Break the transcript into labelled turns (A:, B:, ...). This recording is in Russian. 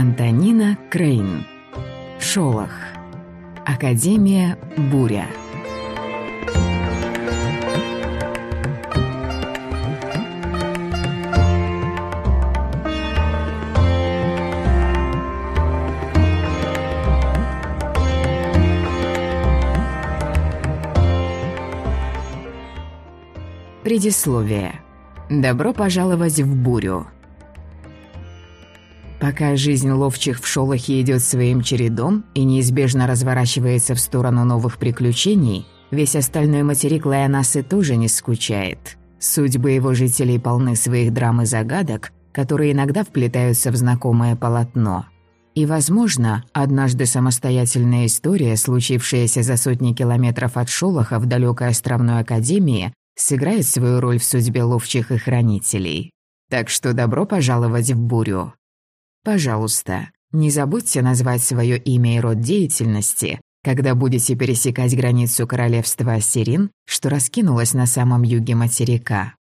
A: Антонина Крейн. Шолох. Академия Буря. Предисловие. Добро пожаловать в бурю. Пока жизнь ловчих в шолохе идет своим чередом и неизбежно разворачивается в сторону новых приключений, весь остальной материк Лайонасы тоже не скучает. Судьбы его жителей полны своих драм и загадок, которые иногда вплетаются в знакомое полотно. И, возможно, однажды самостоятельная история, случившаяся за сотни километров от Шолоха в далекой островной академии, сыграет свою роль в судьбе ловчих и хранителей. Так что добро пожаловать в бурю. Пожалуйста, не забудьте назвать свое имя и род деятельности, когда будете пересекать границу королевства Ассирин, что раскинулось на самом юге материка.